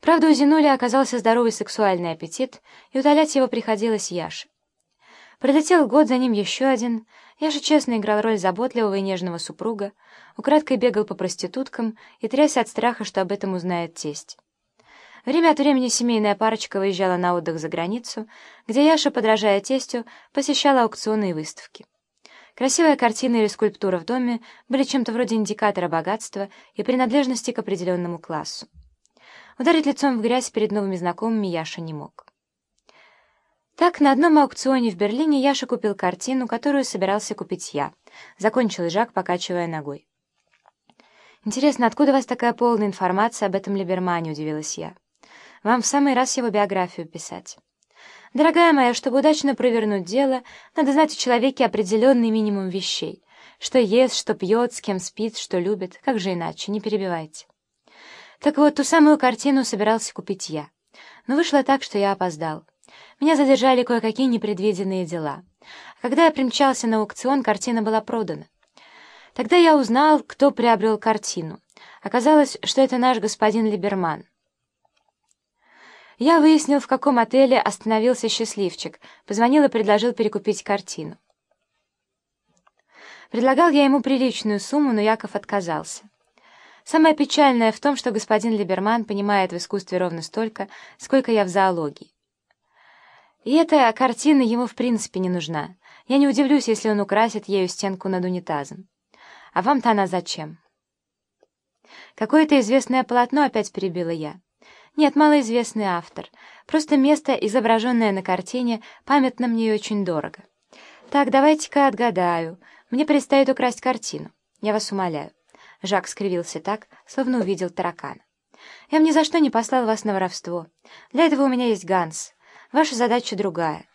Правда, у Зинули оказался здоровый сексуальный аппетит, и утолять его приходилось Яше. Пролетел год, за ним еще один. Яша честно играл роль заботливого и нежного супруга, украдкой бегал по проституткам и трясся от страха, что об этом узнает тесть. Время от времени семейная парочка выезжала на отдых за границу, где Яша, подражая тестю, посещала аукционы и выставки. Красивая картина или скульптура в доме были чем-то вроде индикатора богатства и принадлежности к определенному классу. Ударить лицом в грязь перед новыми знакомыми Яша не мог. Так, на одном аукционе в Берлине Яша купил картину, которую собирался купить я. Закончил Жак, покачивая ногой. «Интересно, откуда у вас такая полная информация об этом Либермане?» — удивилась я. «Вам в самый раз его биографию писать». «Дорогая моя, чтобы удачно провернуть дело, надо знать о человеке определенный минимум вещей. Что ест, что пьет, с кем спит, что любит. Как же иначе? Не перебивайте». Так вот, ту самую картину собирался купить я. Но вышло так, что я опоздал. Меня задержали кое-какие непредвиденные дела. А когда я примчался на аукцион, картина была продана. Тогда я узнал, кто приобрел картину. Оказалось, что это наш господин Либерман. Я выяснил, в каком отеле остановился счастливчик, позвонил и предложил перекупить картину. Предлагал я ему приличную сумму, но Яков отказался. Самое печальное в том, что господин Либерман понимает в искусстве ровно столько, сколько я в зоологии. И эта картина ему в принципе не нужна. Я не удивлюсь, если он украсит ею стенку над унитазом. А вам-то она зачем? Какое-то известное полотно опять перебила я. Нет, малоизвестный автор. Просто место, изображенное на картине, памятно мне и очень дорого. Так, давайте-ка отгадаю. Мне предстоит украсть картину. Я вас умоляю. Жак скривился так, словно увидел таракана. Я бы ни за что не послал вас на воровство. Для этого у меня есть Ганс. Ваша задача другая.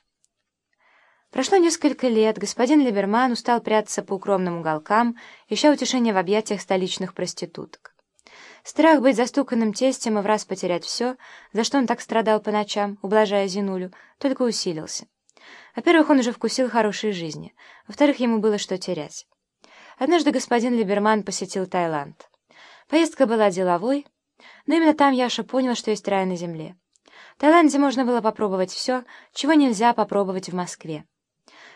Прошло несколько лет, господин Либерман устал прятаться по укромным уголкам, ища утешения в объятиях столичных проституток. Страх быть застуканным тестем и в раз потерять все, за что он так страдал по ночам, ублажая Зинулю, только усилился. Во-первых, он уже вкусил хорошей жизни, во-вторых, ему было что терять. Однажды господин Либерман посетил Таиланд. Поездка была деловой, но именно там Яша понял, что есть рай на земле. В Таиланде можно было попробовать все, чего нельзя попробовать в Москве.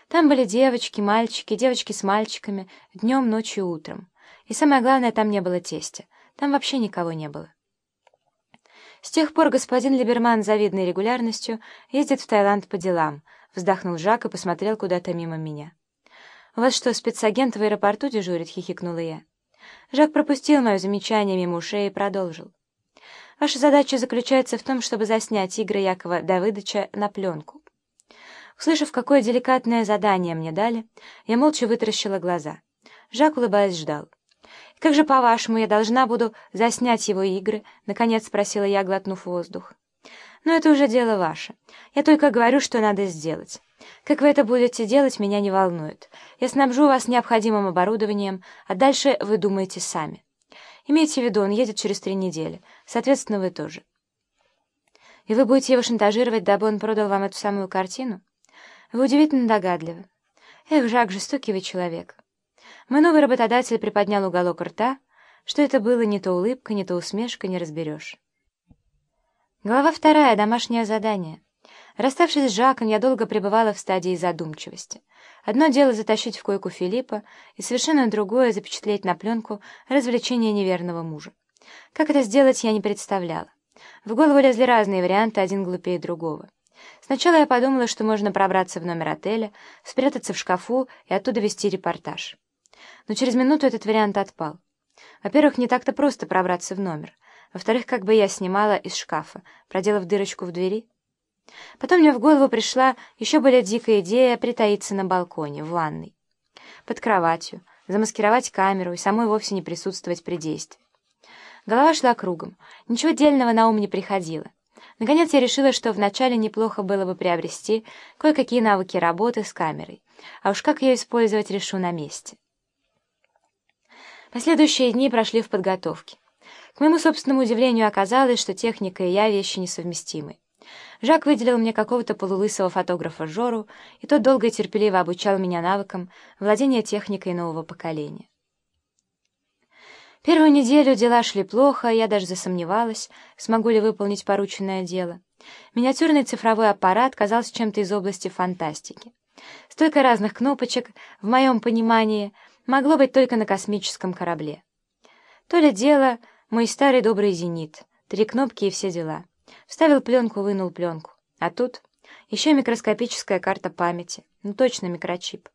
Там были девочки, мальчики, девочки с мальчиками, днем, ночью, утром. И самое главное, там не было тестя. Там вообще никого не было. С тех пор господин Либерман завидной регулярностью ездит в Таиланд по делам, вздохнул Жак и посмотрел куда-то мимо меня. «У вас что, спецагент в аэропорту дежурит?» — хихикнула я. Жак пропустил мое замечание мимо ушей и продолжил. Ваша задача заключается в том, чтобы заснять игры Якова Давыдовича на пленку. Услышав, какое деликатное задание мне дали, я молча вытаращила глаза. Жак, улыбаясь, ждал. «И как же, по-вашему, я должна буду заснять его игры?» — наконец спросила я, глотнув воздух. «Но это уже дело ваше. Я только говорю, что надо сделать. Как вы это будете делать, меня не волнует. Я снабжу вас необходимым оборудованием, а дальше вы думаете сами». Имейте в виду, он едет через три недели. Соответственно, вы тоже. И вы будете его шантажировать, дабы он продал вам эту самую картину? Вы удивительно догадливы. Эх, Жак, жестокий вы человек. Мой новый работодатель приподнял уголок рта. Что это было, не то улыбка, не то усмешка, не разберешь. Глава вторая. Домашнее задание. Расставшись с Жаком, я долго пребывала в стадии задумчивости. Одно дело затащить в койку Филиппа, и совершенно другое — запечатлеть на пленку развлечение неверного мужа. Как это сделать, я не представляла. В голову лезли разные варианты, один глупее другого. Сначала я подумала, что можно пробраться в номер отеля, спрятаться в шкафу и оттуда вести репортаж. Но через минуту этот вариант отпал. Во-первых, не так-то просто пробраться в номер. Во-вторых, как бы я снимала из шкафа, проделав дырочку в двери — Потом мне в голову пришла еще более дикая идея притаиться на балконе, в ванной, под кроватью, замаскировать камеру и самой вовсе не присутствовать при действии. Голова шла кругом, ничего дельного на ум не приходило. Наконец я решила, что вначале неплохо было бы приобрести кое-какие навыки работы с камерой, а уж как ее использовать, решу на месте. Последующие дни прошли в подготовке. К моему собственному удивлению оказалось, что техника и я — вещи несовместимы. Жак выделил мне какого-то полулысого фотографа Жору, и тот долго и терпеливо обучал меня навыкам владения техникой нового поколения. Первую неделю дела шли плохо, я даже засомневалась, смогу ли выполнить порученное дело. Миниатюрный цифровой аппарат казался чем-то из области фантастики. Столько разных кнопочек, в моем понимании, могло быть только на космическом корабле. То ли дело мой старый добрый «Зенит», три кнопки и все дела. Вставил пленку, вынул пленку. А тут еще микроскопическая карта памяти, ну точно микрочип.